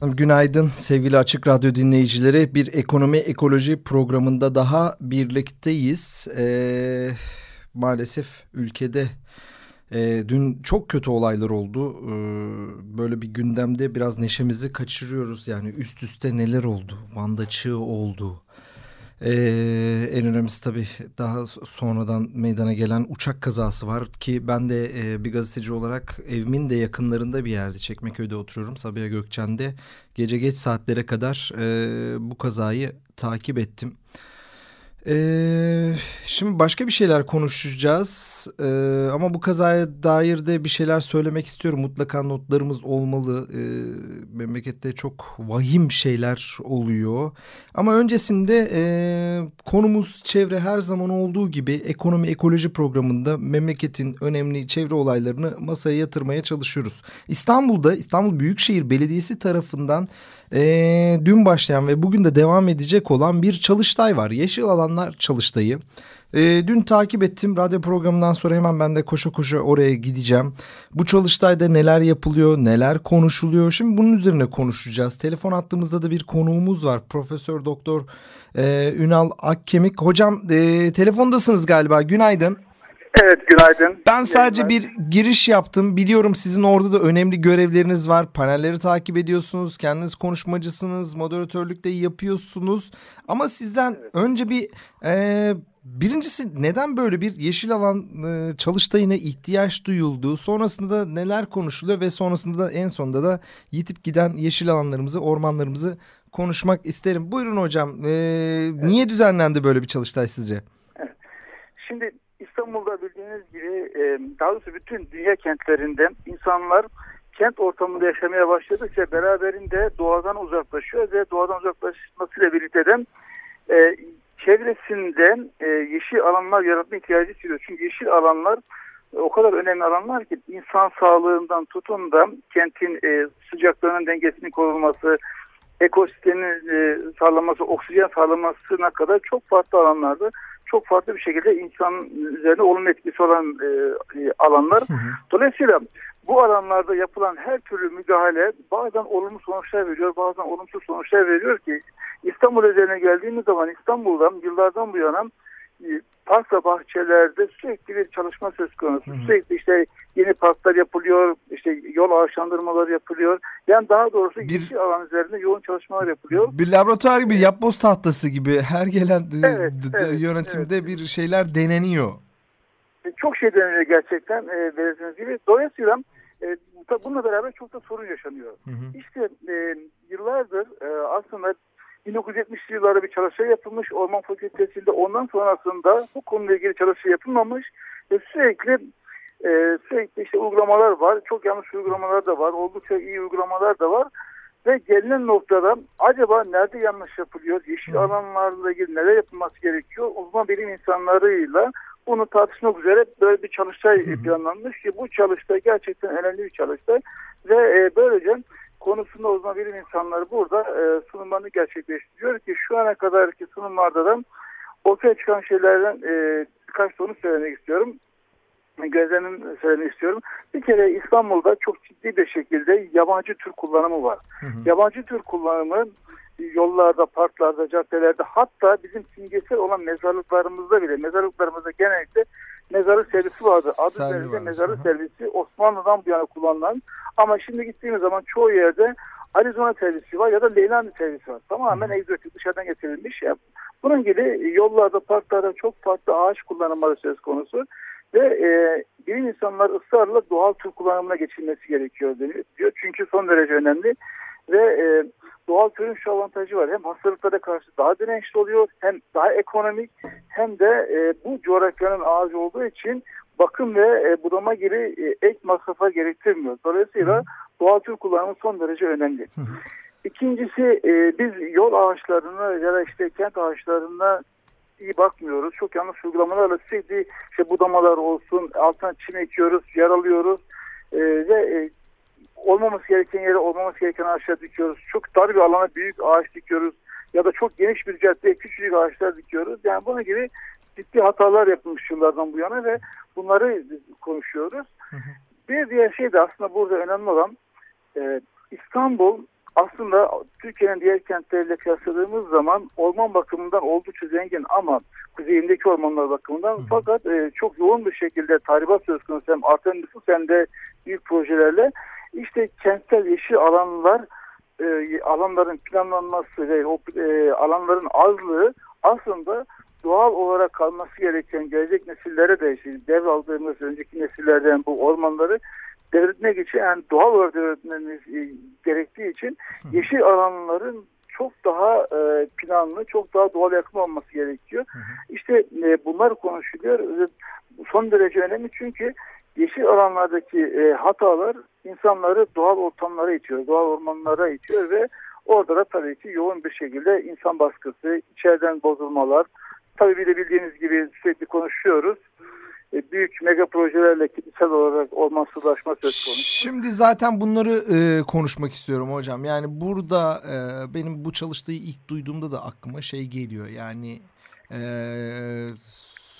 Günaydın sevgili Açık Radyo dinleyicileri. Bir ekonomi ekoloji programında daha birlikteyiz. Ee, maalesef ülkede e, dün çok kötü olaylar oldu. Ee, böyle bir gündemde biraz neşemizi kaçırıyoruz. Yani üst üste neler oldu? Van'da çığ oldu. En önemlisi tabii daha sonradan meydana gelen uçak kazası var ki ben de e, bir gazeteci olarak evimin de yakınlarında bir yerde Çekmeköy'de oturuyorum Sabiha Gökçen'de gece geç saatlere kadar e, bu kazayı takip ettim. Ee, şimdi başka bir şeyler konuşacağız ee, ama bu kazaya dair de bir şeyler söylemek istiyorum. Mutlaka notlarımız olmalı. Ee, memlekette çok vahim şeyler oluyor. Ama öncesinde e, konumuz çevre her zaman olduğu gibi ekonomi ekoloji programında memleketin önemli çevre olaylarını masaya yatırmaya çalışıyoruz. İstanbul'da İstanbul Büyükşehir Belediyesi tarafından e, dün başlayan ve bugün de devam edecek olan bir çalıştay var. Yeşil Alanlar Çalıştayı. E, dün takip ettim radyo programından sonra hemen ben de koşa koşa oraya gideceğim. Bu çalıştayda neler yapılıyor, neler konuşuluyor. Şimdi bunun üzerine konuşacağız. Telefon attığımızda da bir konuğumuz var. Profesör Doktor e, Ünal Akkemik. Hocam e, telefondasınız galiba. Günaydın. Evet günaydın. Ben sadece bir giriş yaptım. Biliyorum sizin orada da önemli görevleriniz var. Panelleri takip ediyorsunuz. Kendiniz konuşmacısınız. Moderatörlük de yapıyorsunuz. Ama sizden önce bir e, birincisi neden böyle bir yeşil alan e, çalıştayına ihtiyaç duyuldu? Sonrasında da neler konuşuluyor ve sonrasında da en sonunda da yitip giden yeşil alanlarımızı, ormanlarımızı konuşmak isterim. Buyurun hocam. E, evet. Niye düzenlendi böyle bir çalıştay sizce? Evet. Şimdi İstanbul'da bildiğiniz gibi e, daha doğrusu bütün dünya kentlerinde insanlar kent ortamında yaşamaya başladıkça beraberinde doğadan uzaklaşıyor ve doğadan uzaklaşmasıyla birlikte de e, çevresinden e, yeşil alanlar yaratma ihtiyacı hissediyor. Çünkü yeşil alanlar o kadar önemli alanlar ki insan sağlığından tutun da kentin e, sıcaklığının dengesinin korunması, ekosistemin e, sağlaması, oksijen sağlamasına kadar çok farklı alanlarda çok farklı bir şekilde insan üzerine olumlu etkisi olan e, e, alanlar. Hı hı. Dolayısıyla bu alanlarda yapılan her türlü müdahale bazen olumlu sonuçlar veriyor, bazen olumsuz sonuçlar veriyor ki İstanbul üzerine geldiğimiz zaman İstanbul'dan yıllardan bu yana e, park ve bahçelerde sürekli bir çalışma söz konusu. Hı hı. Sürekli işte yeni parklar yapılıyor, işte yol ağaçlandırmaları yapılıyor. Yani daha doğrusu bir, yeşil alan üzerinde yoğun çalışmalar yapılıyor. Bir laboratuvar gibi, yapboz tahtası gibi her gelen e, evet, evet, yönetimde evet. bir şeyler deneniyor. E, çok şey deneniyor gerçekten e, belirttiğiniz gibi. Dolayısıyla e, bununla beraber çok da sorun yaşanıyor. Hı hı. İşte e, yıllardır e, 1970'li yıllarda bir çalışma yapılmış Orman Fakültesi'nde. Ondan sonrasında bu konuyla ilgili çalışma yapılmamış ve sürekli e, sürekli işte uygulamalar var. Çok yanlış uygulamalar da var. Oldukça iyi uygulamalar da var. Ve gelinen noktada acaba nerede yanlış yapılıyor? Yeşil alanlarla ilgili neler yapılması gerekiyor? Uzman bilim insanlarıyla bunu tartışmak üzere böyle bir çalıştay planlanmış ki bu çalıştay gerçekten önemli bir çalıştay ve e, böylece konusunda uzman bilim insanları burada e, sunumlarını gerçekleştiriyor ki şu ana kadarki sunumlarda da ortaya çıkan şeylerden e, birkaç sonu söylemek istiyorum. Gözlemim söylemek istiyorum. Bir kere İstanbul'da çok ciddi bir şekilde yabancı tür kullanımı var. Hı hı. Yabancı tür kullanımı yollarda, parklarda, caddelerde hatta bizim simgesel olan mezarlıklarımızda bile mezarlıklarımızda genellikle mezarlık servisi vardı. Adı üzerinde mezarlık servisi Osmanlı'dan bu yana kullanılan ama şimdi gittiğimiz zaman çoğu yerde Arizona servisi var ya da Leylani servisi var. Tamamen hmm. egzotik dışarıdan getirilmiş. Bunun gibi yollarda, parklarda çok farklı ağaç kullanımları söz konusu. Ve e, bilim insanlar ısrarla doğal tür kullanımına geçilmesi gerekiyor diyor. Çünkü son derece önemli. Ve e, doğal türün şu avantajı var. Hem hastalıklara karşı daha dirençli oluyor, hem daha ekonomik, hem de e, bu coğrafyanın ağacı olduğu için bakım ve e, budama gibi e, ek masrafa gerektirmiyor. Dolayısıyla Hı. doğal tür kullanımı son derece önemli. İkincisi e, biz yol ağaçlarına ya da işte kent ağaçlarına iyi bakmıyoruz. Çok yanlış uygulamalarla sürekli işte budamalar olsun, altına çim ekiyoruz, yaralıyoruz olmaması gereken yere olmaması gereken ağaçlar dikiyoruz. Çok dar bir alana büyük ağaç dikiyoruz ya da çok geniş bir caddeye küçücük ağaçlar dikiyoruz. Yani bunun gibi ciddi hatalar yapılmış yıllardan bu yana ve bunları konuşuyoruz. Bir diğer şey de aslında burada önemli olan e, İstanbul aslında Türkiye'nin diğer kentleriyle kıyasladığımız zaman orman bakımından oldukça zengin ama kuzeyindeki ormanlar bakımından hı hı. fakat e, çok yoğun bir şekilde tahribat söz konusu hem artan nüfus hem de büyük projelerle işte kentsel yeşil alanlar e, alanların planlanması ve o e, alanların azlığı aslında doğal olarak kalması gereken gelecek nesillere de işte devraldığımız önceki nesillerden bu ormanları devretmek için yani doğal olarak devretmemiz e, gerektiği için yeşil alanların çok daha e, planlı, çok daha doğal yakın olması gerekiyor. İşte e, bunlar konuşuluyor. Son derece önemli çünkü yeşil alanlardaki e, hatalar insanları doğal ortamlara itiyor, doğal ormanlara itiyor ve orada da tabii ki yoğun bir şekilde insan baskısı, içeriden bozulmalar, tabii bir de bildiğiniz gibi sürekli konuşuyoruz. E, büyük mega projelerle kitlesel olarak ormansızlaşma söz konusu. Şimdi zaten bunları e, konuşmak istiyorum hocam. Yani burada e, benim bu çalıştığı ilk duyduğumda da aklıma şey geliyor. Yani e,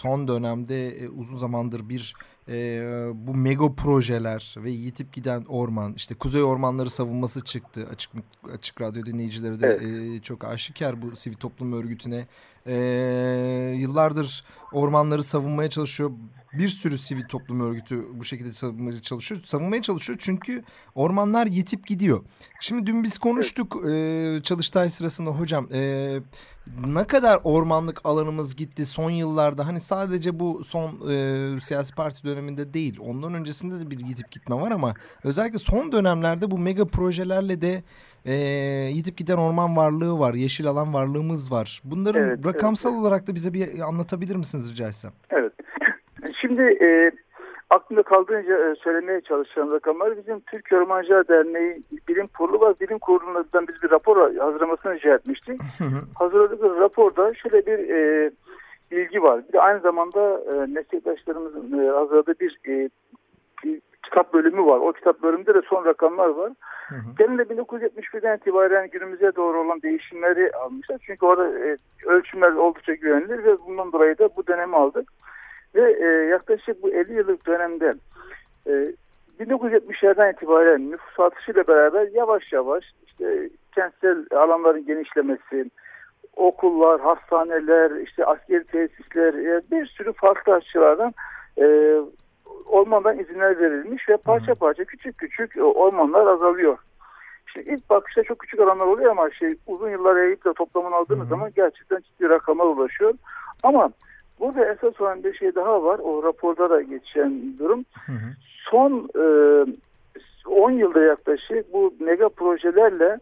son dönemde e, uzun zamandır bir e, bu mega projeler ve yitip giden orman işte kuzey ormanları savunması çıktı. Açık açık radyo dinleyicileri de evet. e, çok aşikar bu sivil toplum örgütüne. E, yıllardır ormanları savunmaya çalışıyor bir sürü sivil toplum örgütü bu şekilde savunmaya çalışıyor. Savunmaya çalışıyor çünkü ormanlar yetip gidiyor. Şimdi dün biz konuştuk e, çalıştay sırasında hocam. E, ne kadar ormanlık alanımız gitti son yıllarda hani sadece bu son e, siyasi parti döneminde değil ondan öncesinde de bir gidip gitme var ama özellikle son dönemlerde bu mega projelerle de e, yitip giden orman varlığı var yeşil alan varlığımız var bunların evet, rakamsal evet. olarak da bize bir anlatabilir misiniz rica etsem? Evet Şimdi e, aklımda kaldığınca e, söylemeye çalışacağım rakamlar bizim Türk Ormancılar Derneği Bilim Kurulu var. Bilim Kurulu'ndan biz bir rapor hazırlamasını rica etmiştik. Hazırladığı raporda şöyle bir e, bilgi var. Bir de aynı zamanda e, meslektaşlarımızın e, hazırladığı bir, e, bir kitap bölümü var. O kitap bölümünde de son rakamlar var. Genelde 1971'den itibaren günümüze doğru olan değişimleri almışlar. Çünkü orada e, ölçümler oldukça güvenilir ve bundan dolayı da bu dönemi aldık. Ve e, yaklaşık bu 50 yıllık dönemde e, 1970'lerden itibaren nüfus artışıyla beraber yavaş yavaş işte kentsel alanların genişlemesi, okullar, hastaneler, işte askeri tesisler, e, bir sürü farklı açılardan e, ormandan izinler verilmiş ve parça parça küçük küçük e, ormanlar azalıyor. İşte ilk bakışta çok küçük alanlar oluyor ama şey uzun yıllar da toplamını aldığınız zaman gerçekten ciddi rakamlar ulaşıyor. Ama Burada esas olan bir şey daha var. O raporda da geçen durum. Hı hı. Son e, 10 yılda yaklaşık bu mega projelerle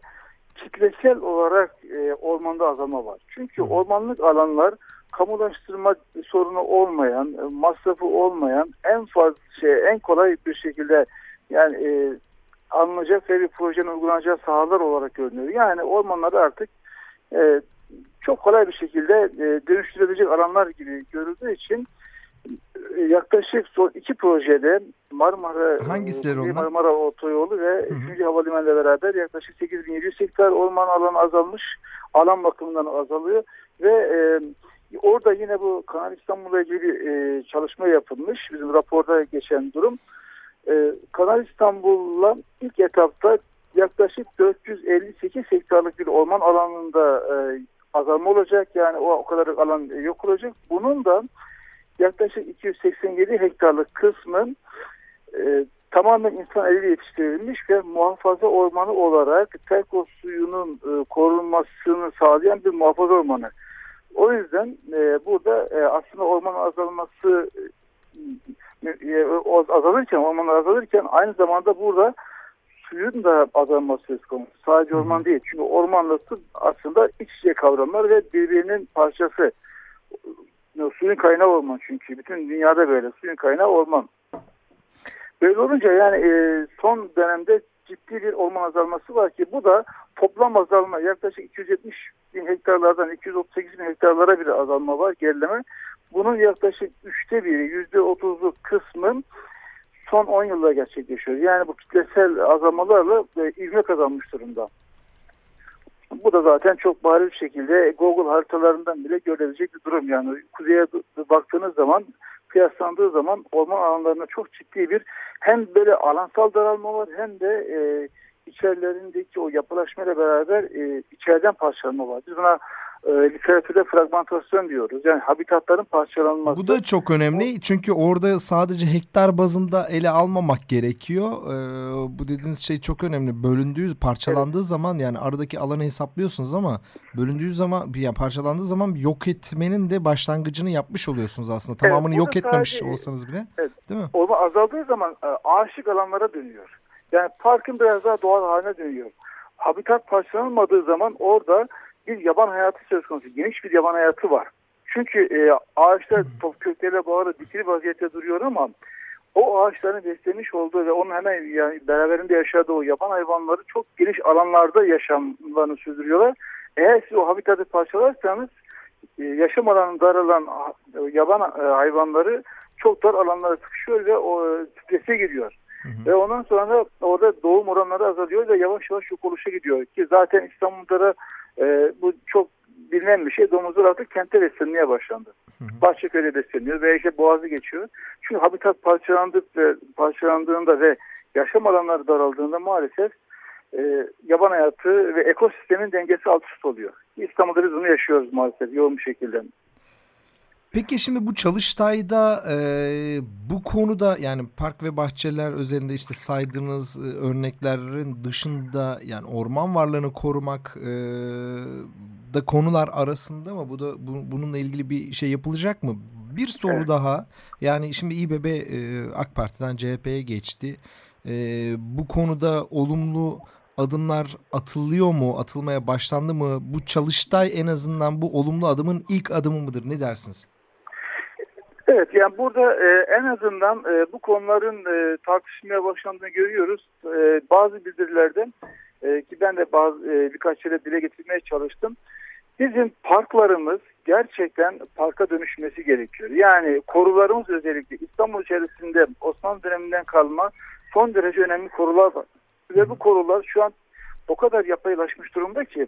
kitlesel olarak e, ormanda azalma var. Çünkü hı. ormanlık alanlar kamulaştırma sorunu olmayan, e, masrafı olmayan en fazla şey, en kolay bir şekilde yani e, alınacak ve bir projenin uygulanacağı sahalar olarak görünüyor. Yani ormanları artık e, çok kolay bir şekilde e, dönüştürebilecek alanlar gibi görüldüğü için e, yaklaşık son iki projede Marmara Hangisileri onlar? Marmara Otoyolu ve 3. Havalimanı ile beraber yaklaşık 8700 hektar orman alanı azalmış. Alan bakımından azalıyor ve e, orada yine bu Kanal İstanbul'la ilgili e, çalışma yapılmış. Bizim raporda geçen durum. E, Kanal İstanbul'la ilk etapta yaklaşık 458 hektarlık bir orman alanında e, azalma olacak. Yani o, o kadar alan yok olacak. Bunun da yaklaşık 287 hektarlık kısmın e, tamamen insan eliyle yetiştirilmiş ve muhafaza ormanı olarak Terkos suyunun e, korunmasını sağlayan bir muhafaza ormanı. O yüzden e, burada e, aslında ormanın azalması e, e azalırken, orman azalırken aynı zamanda burada suyun da azalması söz konusu. Sadece orman değil. Çünkü ormanla su aslında iç içe kavramlar ve birbirinin parçası. Suyun kaynağı orman çünkü. Bütün dünyada böyle. Suyun kaynağı orman. Böyle olunca yani e, son dönemde ciddi bir orman azalması var ki bu da toplam azalma yaklaşık 270 bin hektarlardan 238 bin hektarlara bir azalma var gerileme. Bunun yaklaşık üçte biri yüzde otuzluk kısmın son 10 yılda gerçekleşiyor. Yani bu kitlesel azalmalarla e, ivme kazanmış durumda. Bu da zaten çok bariz bir şekilde Google haritalarından bile görülebilecek bir durum. Yani kuzeye baktığınız zaman kıyaslandığı zaman orman alanlarına çok ciddi bir hem böyle alansal daralma var hem de e, içerilerindeki o yapılaşmayla beraber e, içeriden parçalanma var. Biz buna e, literatürde fragmentasyon diyoruz. Yani habitatların parçalanması. Bu da çok önemli çünkü orada sadece hektar bazında ele almamak gerekiyor. E, bu dediğiniz şey çok önemli. Bölündüğü, parçalandığı evet. zaman yani aradaki alanı hesaplıyorsunuz ama bölündüğü zaman yani parçalandığı zaman yok etmenin de başlangıcını yapmış oluyorsunuz aslında. Tamamını evet, yok etmemiş sadece, olsanız bile. Evet. Değil mi? Orman azaldığı zaman e, ağaçlık alanlara dönüyor. Yani parkın biraz daha doğal haline dönüyor. Habitat parçalanmadığı zaman orada bir yaban hayatı söz konusu. Geniş bir yaban hayatı var. Çünkü e, ağaçlar kökleriyle bağlı dikili vaziyette duruyor ama o ağaçların beslemiş olduğu ve onun hemen yani beraberinde yaşadığı o yaban hayvanları çok geniş alanlarda yaşamlarını sürdürüyorlar. Eğer siz o habitatı parçalarsanız e, yaşam alanı daralan yaban e, hayvanları çok dar alanlara sıkışıyor ve o strese giriyor. Hı hı. Ve ondan sonra orada doğum oranları azalıyor ve yavaş yavaş yok oluşa gidiyor. Ki zaten İstanbul'da e, bu çok bilinen bir şey. Domuzlar artık kente beslenmeye başlandı. Hı hı. Bahçeköy'de besleniyor ve işte boğazı geçiyor. Çünkü habitat parçalandık parçalandığında ve yaşam alanları daraldığında maalesef e, yaban hayatı ve ekosistemin dengesi alt üst oluyor. İstanbul'da biz bunu yaşıyoruz maalesef yoğun bir şekilde. Peki şimdi bu Çalıştay'da e, bu konuda yani park ve bahçeler özelinde işte saydığınız e, örneklerin dışında yani orman varlığını korumak e, da konular arasında mı? Bu da bu, bununla ilgili bir şey yapılacak mı? Bir soru evet. daha yani şimdi İBB e, AK Parti'den CHP'ye geçti. E, bu konuda olumlu adımlar atılıyor mu? Atılmaya başlandı mı? Bu Çalıştay en azından bu olumlu adımın ilk adımı mıdır? Ne dersiniz? Evet yani burada e, en azından e, bu konuların e, tartışmaya başlandığını görüyoruz. E, bazı bildirilerde e, ki ben de bazı e, birkaç yere dile getirmeye çalıştım. Bizim parklarımız gerçekten parka dönüşmesi gerekiyor. Yani korularımız özellikle İstanbul içerisinde Osmanlı döneminden kalma son derece önemli korular var. Ve bu korular şu an o kadar yapaylaşmış durumda ki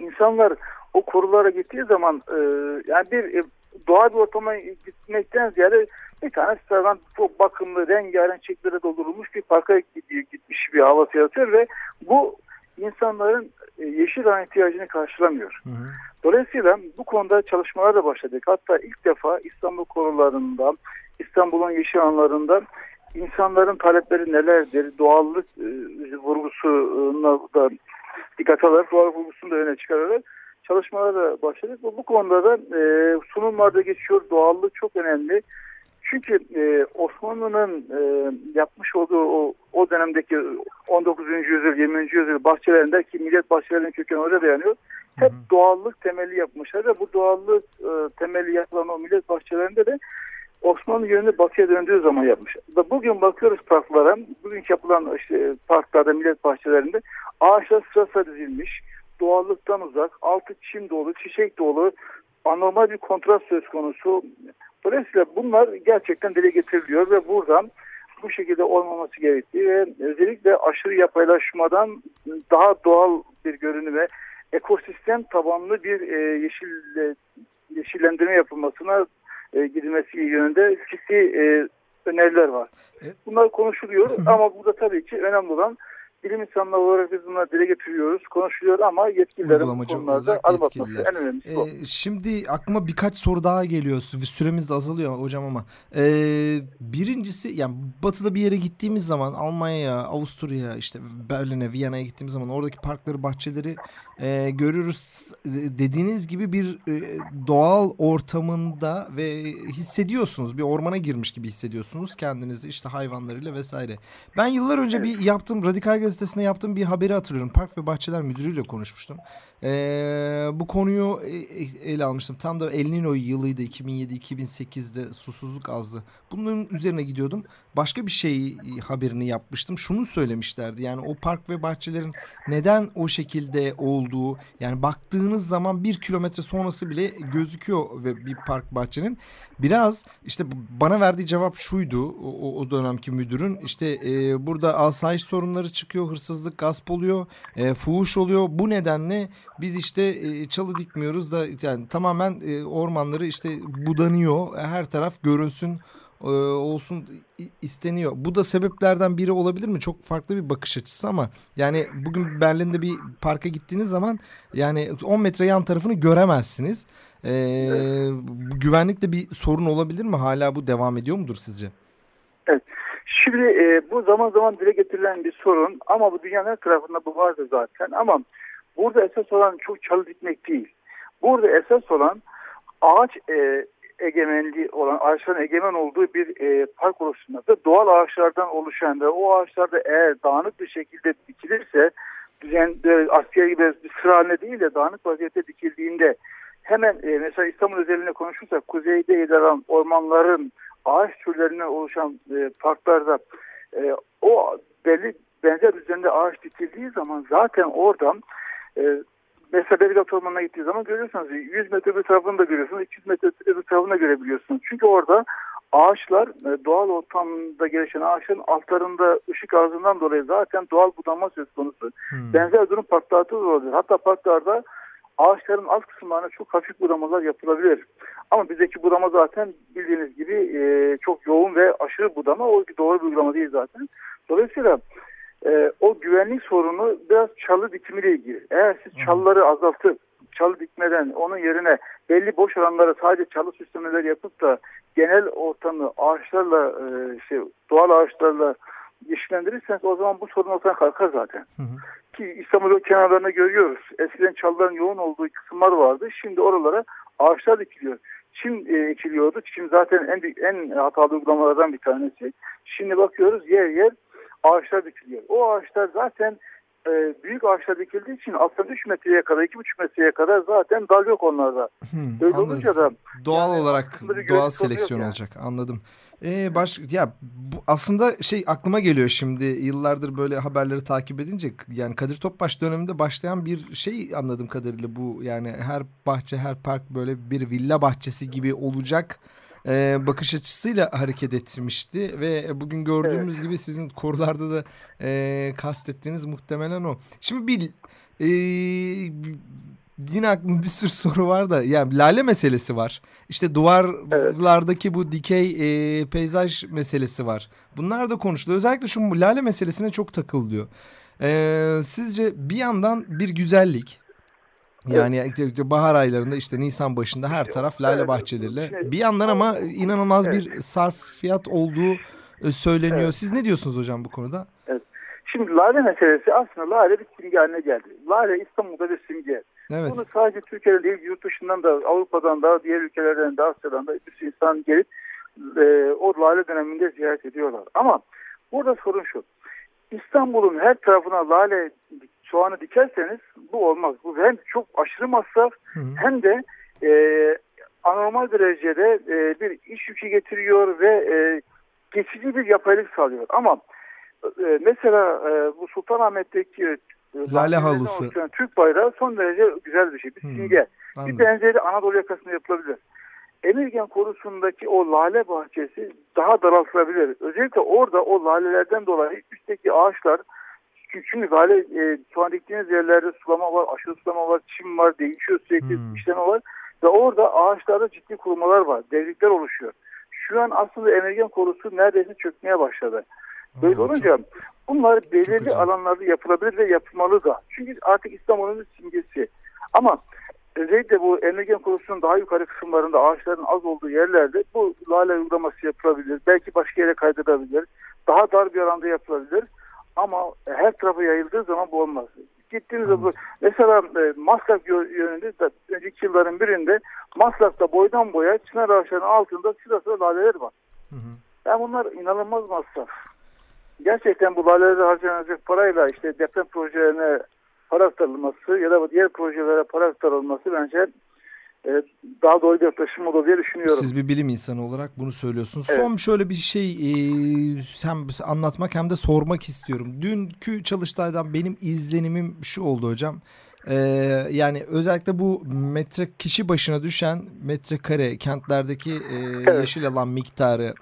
insanlar o korulara gittiği zaman e, yani bir e, doğal bir ortama gitmekten ziyade bir tane sıradan çok bakımlı, rengarenk çiçeklere doldurulmuş bir parka gitmiş bir havası yaratıyor ve bu insanların e, yeşil alan ihtiyacını karşılamıyor. Hı hı. Dolayısıyla bu konuda çalışmalar da başladık. Hatta ilk defa İstanbul konularında, İstanbul'un yeşil alanlarında insanların talepleri nelerdir, doğallık e, vurgusuna da dikkat alarak, doğal vurgusunu da öne çıkararak çalışmalara başladık. Bu, bu konuda da e, sunumlarda geçiyor. Doğallık çok önemli. Çünkü e, Osmanlı'nın e, yapmış olduğu o, o dönemdeki 19. yüzyıl, 20. yüzyıl bahçelerinde ki millet bahçelerinin kökeni oraya dayanıyor. Hep hı hı. doğallık temeli yapmışlar ve bu doğallık e, temeli yapılan o millet bahçelerinde de Osmanlı yönünü batıya döndüğü zaman yapmış. Bugün bakıyoruz parklara, bugün yapılan işte parklarda, millet bahçelerinde ağaçlar sırasına dizilmiş doğallıktan uzak, altı çim dolu, çiçek dolu, anormal bir kontrast söz konusu. Dolayısıyla bunlar gerçekten dile getiriliyor ve buradan bu şekilde olmaması gerektiği ve özellikle aşırı yapaylaşmadan daha doğal bir görünüme, ekosistem tabanlı bir e, yeşil e, yeşillendirme yapılmasına e, gidilmesi yönünde ciddi e, öneriler var. E, Bunlar konuşuluyor ama burada tabii ki önemli olan bilim insanları olarak biz bunları dile getiriyoruz, konuşuyor ama yetkililerin bu konularda adım atması en önemlisi bu. Ee, şimdi aklıma birkaç soru daha geliyor. Süremiz de azalıyor hocam ama. Ee, birincisi yani batıda bir yere gittiğimiz zaman Almanya'ya, Avusturya, işte Berlin'e, Viyana'ya gittiğimiz zaman oradaki parkları, bahçeleri e, görürüz. Dediğiniz gibi bir e, doğal ortamında ve hissediyorsunuz. Bir ormana girmiş gibi hissediyorsunuz kendinizi işte hayvanlarıyla vesaire. Ben yıllar önce evet. bir yaptığım radikal gazete gazetesinde yaptığım bir haberi hatırlıyorum. Park ve Bahçeler Müdürü'yle konuşmuştum. Ee, bu konuyu e, e, ele almıştım. Tam da El Nino yılıydı 2007-2008'de susuzluk azdı. Bunun üzerine gidiyordum. Başka bir şey haberini yapmıştım. Şunu söylemişlerdi. Yani o park ve bahçelerin neden o şekilde olduğu yani baktığınız zaman bir kilometre sonrası bile gözüküyor ve bir park bahçenin. Biraz işte bana verdiği cevap şuydu o, o dönemki müdürün. İşte e, burada asayiş sorunları çıkıyor hırsızlık gasp oluyor e, fuhuş oluyor. Bu nedenle biz işte e, çalı dikmiyoruz da yani tamamen e, ormanları işte budanıyor. Her taraf görünsün e, olsun isteniyor. Bu da sebeplerden biri olabilir mi? Çok farklı bir bakış açısı ama yani bugün Berlin'de bir parka gittiğiniz zaman yani 10 metre yan tarafını göremezsiniz. Ee, evet. Güvenlikte bir sorun olabilir mi? Hala bu devam ediyor mudur sizce? Evet. Şimdi e, bu zaman zaman dile getirilen bir sorun ama bu dünyanın her tarafında bu vardı zaten ama Burada esas olan çok çalı dikmek değil. Burada esas olan ağaç e, egemenliği olan ağaçların egemen olduğu bir e, park oluşturması. Doğal ağaçlardan oluşan ve o ağaçlarda eğer dağınık bir şekilde dikilirse düzen e, asker gibi bir sıra haline değil de dağınık vaziyette dikildiğinde hemen e, mesela İstanbul özelinde konuşursak kuzeyde yer alan ormanların ağaç türlerinden oluşan e, parklarda e, o belli benzer düzende ağaç dikildiği zaman zaten oradan e, mesela Belgrad Ormanı'na gittiği zaman görüyorsunuz 100 metre bir tarafını da görüyorsunuz, 200 metre bir tarafını da görebiliyorsunuz. Çünkü orada ağaçlar e, doğal ortamda gelişen ağaçların altlarında ışık arzından dolayı zaten doğal budama söz konusu. Hmm. Benzer durum parklarda da olabilir. Hatta parklarda ağaçların alt kısımlarına çok hafif budamalar yapılabilir. Ama bizdeki budama zaten bildiğiniz gibi e, çok yoğun ve aşırı budama. O doğru bir uygulama değil zaten. Dolayısıyla e, o güvenlik sorunu biraz çalı dikimiyle ilgili. Eğer siz çalıları azaltıp çalı dikmeden onun yerine belli boş alanlara sadece çalı süslemeleri yapıp da genel ortamı ağaçlarla e, şey, doğal ağaçlarla yeşillendirirseniz o zaman bu sorun ortadan kalkar zaten. Hı hı. Ki İstanbul'un kenarlarına görüyoruz. Eskiden çalıların yoğun olduğu kısımlar vardı. Şimdi oralara ağaçlar dikiliyor. Çim e, ekiliyordu. Çim zaten en, en hatalı uygulamalardan bir tanesi. Şimdi bakıyoruz yer yer ağaçlar dikiliyor. O ağaçlar zaten e, büyük ağaçlar dikildiği için aslında 3 metreye kadar 2,5 metreye kadar zaten dal yok onlarda. Hmm, Böyle anladım. olunca da doğal yani olarak doğal seleksiyon yani. olacak. Anladım. Ee, baş ya bu aslında şey aklıma geliyor şimdi yıllardır böyle haberleri takip edince yani Kadir Topbaş döneminde başlayan bir şey anladığım kadarıyla bu yani her bahçe her park böyle bir villa bahçesi gibi olacak e, bakış açısıyla hareket etmişti ve bugün gördüğümüz evet. gibi sizin korularda da e, kastettiğiniz muhtemelen o. Şimdi bir e, yine aklımda bir sürü soru var da yani lale meselesi var. İşte duvarlardaki evet. bu dikey e, peyzaj meselesi var. Bunlar da konuşuluyor. Özellikle şu lale meselesine çok takılıyor. E, sizce bir yandan bir güzellik yani evet. bahar aylarında işte Nisan başında her taraf lale bahçeleriyle. Şey, bir yandan ama inanılmaz bir sarfiyat olduğu e, söyleniyor. Evet. Siz ne diyorsunuz hocam bu konuda? Evet. Şimdi lale meselesi aslında lale bir simge haline geldi. Lale İstanbul'da bir simge. Evet. Bunu sadece Türkiye'de değil yurt dışından da Avrupa'dan da diğer ülkelerden de Asya'dan da bir insan gelip e, o lale döneminde ziyaret ediyorlar. Ama burada sorun şu. İstanbul'un her tarafına lale soğanı dikerseniz bu olmaz. Bu hem çok aşırı masraf hı hı. hem de e, anormal derecede e, bir iş yükü getiriyor ve e, geçici bir yapaylık sağlıyor. Ama e, mesela e, bu Sultanahmet'teki e, Lale halısı. Türk bayrağı son derece güzel bir şey. Bir simge. Hmm, bir benzeri Anadolu yakasında yapılabilir. Emirgen korusundaki o lale bahçesi daha daraltılabilir. Özellikle orada o lalelerden dolayı üstteki ağaçlar çünkü lale e, şu an diktiğiniz yerlerde sulama var, aşırı sulama var, çim var, değişiyor sürekli hmm. işleme var. Ve orada ağaçlarda ciddi kurumalar var, devletler oluşuyor. Şu an aslında emergen korusu neredeyse çökmeye başladı. Böyle hmm, olunca çok, bunlar belirli alanlarda yapılabilir ve yapılmalı da. Çünkü artık İstanbul'un simgesi. Ama özellikle bu emergen korusunun daha yukarı kısımlarında ağaçların az olduğu yerlerde bu lale uygulaması yapılabilir. Belki başka yere kaydedilabilir. Daha dar bir alanda yapılabilir. Ama her tarafa yayıldığı zaman bu olmaz. Gittiğinizde bu mesela e, Maslak yönünde önceki yılların birinde Maslak'ta boydan boya çınar ağaçlarının altında sırasıyla laleler var. Hı hı. Yani bunlar inanılmaz masraf. gerçekten bu lalelerde harcanacak parayla işte deprem projelerine para aktarılması ya da diğer projelere para aktarılması bence e, daha doğru bir yaklaşım olur diye düşünüyorum. Siz bir bilim insanı olarak bunu söylüyorsunuz. Evet. Son şöyle bir şey e, hem anlatmak hem de sormak istiyorum. Dünkü çalıştaydan benim izlenimim şu oldu hocam. Ee, yani özellikle bu metre kişi başına düşen metrekare kentlerdeki e, evet. yeşil alan miktarı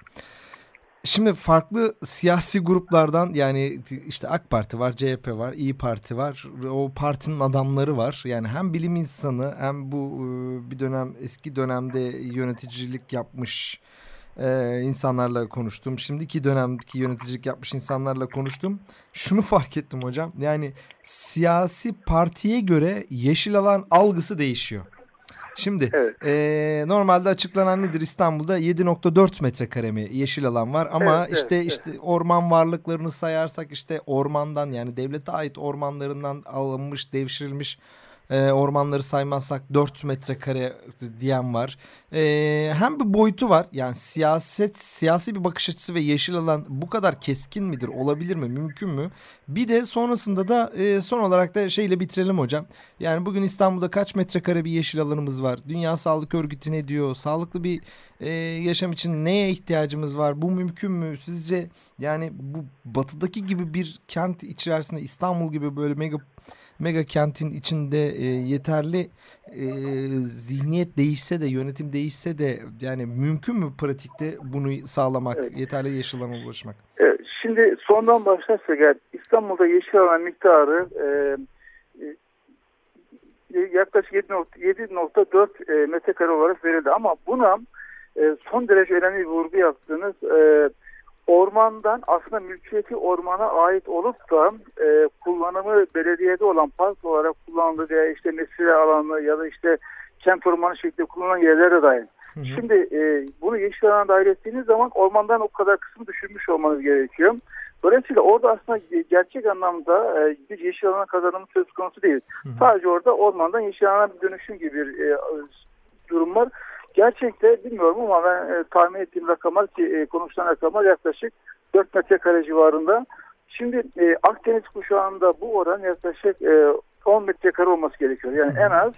Şimdi farklı siyasi gruplardan yani işte AK Parti var, CHP var, İyi Parti var. O partinin adamları var. Yani hem bilim insanı hem bu e, bir dönem eski dönemde yöneticilik yapmış e, insanlarla konuştum. Şimdiki dönemdeki yöneticilik yapmış insanlarla konuştum. Şunu fark ettim hocam. Yani siyasi partiye göre yeşil alan algısı değişiyor. Şimdi evet. e, normalde açıklanan nedir İstanbul'da 7.4 metrekare mi yeşil alan var ama evet, işte evet, işte evet. orman varlıklarını sayarsak işte ormandan yani devlete ait ormanlarından alınmış devşirilmiş e, ormanları saymazsak 4 metrekare diyen var. E, hem bir boyutu var. Yani siyaset, siyasi bir bakış açısı ve yeşil alan bu kadar keskin midir? Olabilir mi? Mümkün mü? Bir de sonrasında da e, son olarak da şeyle bitirelim hocam. Yani bugün İstanbul'da kaç metrekare bir yeşil alanımız var? Dünya Sağlık Örgütü ne diyor? Sağlıklı bir e, yaşam için neye ihtiyacımız var? Bu mümkün mü? Sizce yani bu batıdaki gibi bir kent içerisinde İstanbul gibi böyle mega mega kentin içinde e, yeterli e, zihniyet değişse de yönetim değişse de yani mümkün mü pratikte bunu sağlamak, evet. yeterli yeşil alana ulaşmak? Evet, şimdi sondan başlarsak yani İstanbul'da yeşil alan miktarı e, e, yaklaşık 7.4 e, metrekare olarak verildi ama buna e, son derece önemli bir vurgu yaptınız. E, ormandan aslında mülkiyeti ormana ait olup da e, kullanımı belediyede olan park olarak kullanıldığı veya işte mesire alanı ya da işte kent ormanı şeklinde kullanılan yerlere dahil. Hı hı. Şimdi e, bunu yeşil alana dahil ettiğiniz zaman ormandan o kadar kısmı düşünmüş olmanız gerekiyor. Dolayısıyla orada aslında gerçek anlamda e, bir yeşil alana kazanımı söz konusu değil. Hı hı. Sadece orada ormandan yeşil alana bir dönüşüm gibi bir e, durum var. Gerçekte bilmiyorum ama ben e, tahmin ettiğim rakamlar ki e, konuşulan rakamlar yaklaşık 4 metrekare civarında. Şimdi e, Akdeniz kuşağında bu oran yaklaşık e, 10 metrekare olması gerekiyor. Yani en az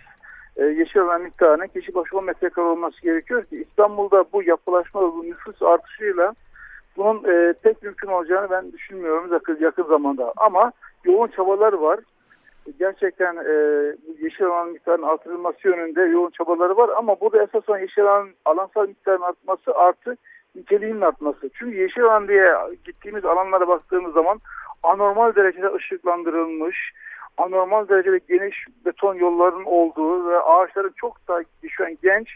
e, yeşil alan miktarının kişi başı 10 metrekare olması gerekiyor ki İstanbul'da bu yapılaşma bu nüfus artışıyla bunun e, pek mümkün olacağını ben düşünmüyorum yakın, yakın zamanda. Ama yoğun çabalar var gerçekten e, yeşil alan miktarının artırılması yönünde yoğun çabaları var ama burada esas olan yeşil alan alansal miktarın artması artı niteliğinin artması. Çünkü yeşil alan diye gittiğimiz alanlara baktığımız zaman anormal derecede ışıklandırılmış, anormal derecede geniş beton yolların olduğu ve ağaçların çok da an genç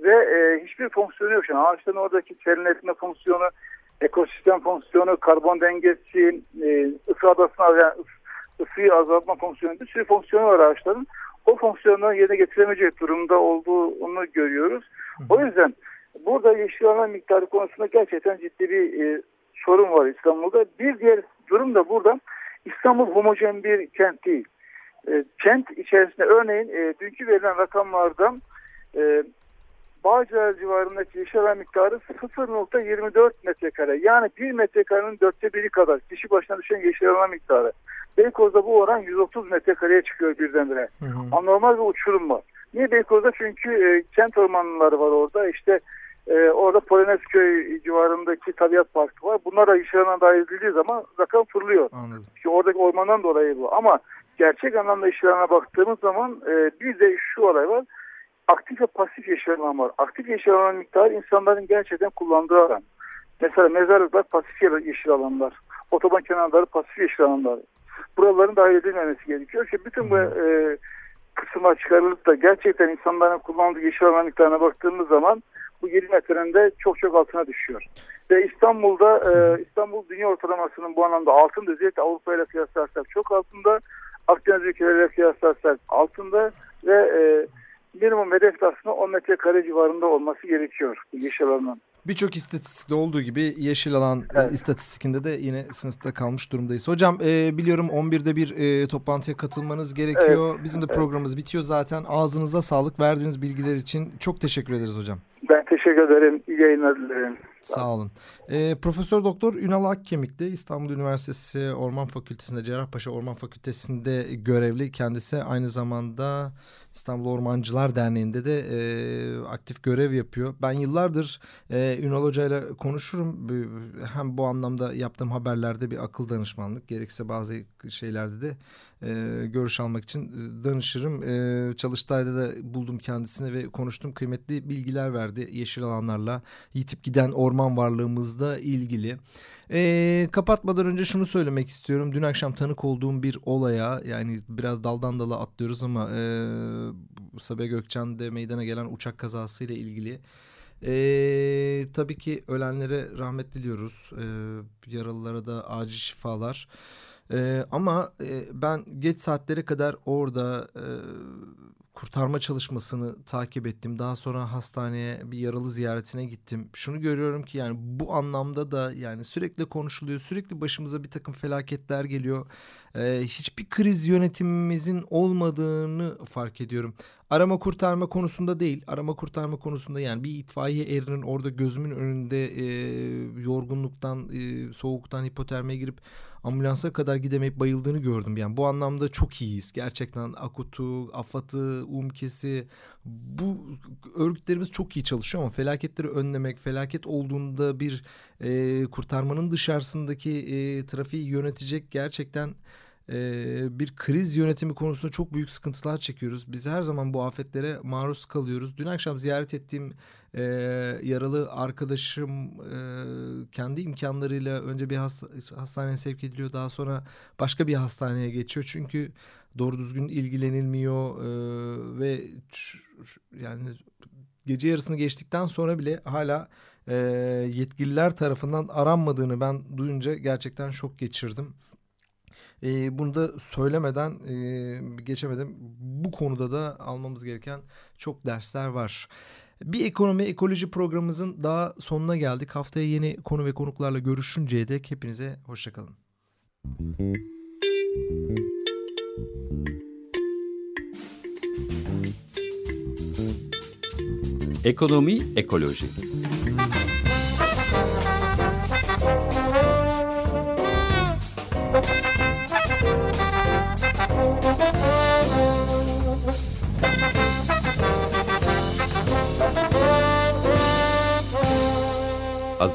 ve e, hiçbir fonksiyonu yok. Yani ağaçların oradaki serinletme fonksiyonu, ekosistem fonksiyonu, karbon dengesi, e, ısı adasına yani ısıyı azaltma fonksiyonu bir sürü fonksiyonu var ağaçların. O fonksiyonları yerine getiremeyecek durumda olduğunu görüyoruz. O yüzden burada yeşil alan miktarı konusunda gerçekten ciddi bir e, sorun var İstanbul'da. Bir diğer durum da burada İstanbul homojen bir kent değil. E, kent içerisinde örneğin e, dünkü verilen rakamlardan e, Bağcılar civarındaki yeşil miktarı 0.24 metrekare. Yani 1 metrekarenin dörtte biri kadar kişi başına düşen yeşil alan miktarı. Beykoz'da bu oran 130 metrekareye çıkıyor birdenbire. Hı hı. Anormal bir uçurum var. Niye Beykoz'da? Çünkü e, kent ormanları var orada. İşte e, orada Polonezköy civarındaki tabiat parkı var. Bunlar da işlerine dahil edildiği zaman rakam fırlıyor. Anladım. İşte oradaki ormandan dolayı bu. Ama gerçek anlamda işlerine baktığımız zaman e, bir de şu olay var. Aktif ve pasif yeşil alan var. Aktif yeşil alan miktarı insanların gerçekten kullandığı alan. Mesela mezarlıklar pasif yeşil alanlar. Otoban kenarları pasif yeşil alanlar buraların dahil edilmemesi gerekiyor. Şimdi bütün bu e, kısımlar çıkarılıp da gerçekten insanların kullandığı yeşil alan miktarına baktığımız zaman bu 7 metrenin de çok çok altına düşüyor. Ve İstanbul'da e, İstanbul dünya ortalamasının bu anlamda altında özellikle Avrupa ile kıyaslarsak çok altında. Akdeniz ülkeleriyle kıyaslarsak altında ve e, minimum hedef aslında 10 metrekare civarında olması gerekiyor yeşil alanın. Birçok istatistikte olduğu gibi yeşil alan e, evet. istatistikinde de yine sınıfta kalmış durumdayız. Hocam e, biliyorum 11'de bir e, toplantıya katılmanız gerekiyor. Evet. Bizim de programımız evet. bitiyor zaten. Ağzınıza sağlık verdiğiniz bilgiler için çok teşekkür ederiz hocam. Ben teşekkür ederim. İyi yayınlar dilerim. Sağ olun. E, Profesör Doktor Ünal Akkemik'te İstanbul Üniversitesi Orman Fakültesi'nde Cerrahpaşa Orman Fakültesi'nde görevli. Kendisi aynı zamanda İstanbul Ormancılar Derneği'nde de e, aktif görev yapıyor. Ben yıllardır e, Ünal Hoca ile konuşurum. Hem bu anlamda yaptığım haberlerde bir akıl danışmanlık gerekse bazı şeylerde de e, görüş almak için danışırım. E, Çalıştay'da da buldum kendisini ve konuştum. Kıymetli bilgiler verdi yeşil alanlarla yitip giden orman varlığımızla ilgili. E, kapatmadan önce şunu söylemek istiyorum. Dün akşam tanık olduğum bir olaya yani biraz daldan dala atlıyoruz ama e, Sabiha Gökçen'de meydana gelen uçak kazasıyla ilgili. Ee, tabii ki ölenlere rahmet diliyoruz. Ee, yaralılara da acil şifalar. Ee, ama e, ben geç saatlere kadar orada e, kurtarma çalışmasını takip ettim. Daha sonra hastaneye bir yaralı ziyaretine gittim. Şunu görüyorum ki yani bu anlamda da yani sürekli konuşuluyor. Sürekli başımıza bir takım felaketler geliyor. Ee, hiçbir kriz yönetimimizin olmadığını fark ediyorum. Arama kurtarma konusunda değil. Arama kurtarma konusunda yani bir itfaiye erinin orada gözümün önünde e, yorgunluktan, e, soğuktan, hipotermiye girip ambulansa kadar gidemeyip bayıldığını gördüm. Yani bu anlamda çok iyiyiz. Gerçekten AKUT'u, AFAD'ı, UMKES'i bu örgütlerimiz çok iyi çalışıyor ama felaketleri önlemek, felaket olduğunda bir e, kurtarmanın dışarısındaki e, trafiği yönetecek gerçekten e, bir kriz yönetimi konusunda çok büyük sıkıntılar çekiyoruz. Biz her zaman bu afetlere maruz kalıyoruz. Dün akşam ziyaret ettiğim e, yaralı arkadaşım e, kendi imkanlarıyla önce bir hasta, hastaneye sevk ediliyor. Daha sonra başka bir hastaneye geçiyor. Çünkü doğru düzgün ilgilenilmiyor e, ve yani gece yarısını geçtikten sonra bile hala e, yetkililer tarafından aranmadığını ben duyunca gerçekten şok geçirdim. E, bunu da söylemeden e, geçemedim. Bu konuda da almamız gereken çok dersler var. Bir ekonomi ekoloji programımızın daha sonuna geldik. Haftaya yeni konu ve konuklarla görüşünceye dek hepinize hoşçakalın. Ekonomi ekoloji.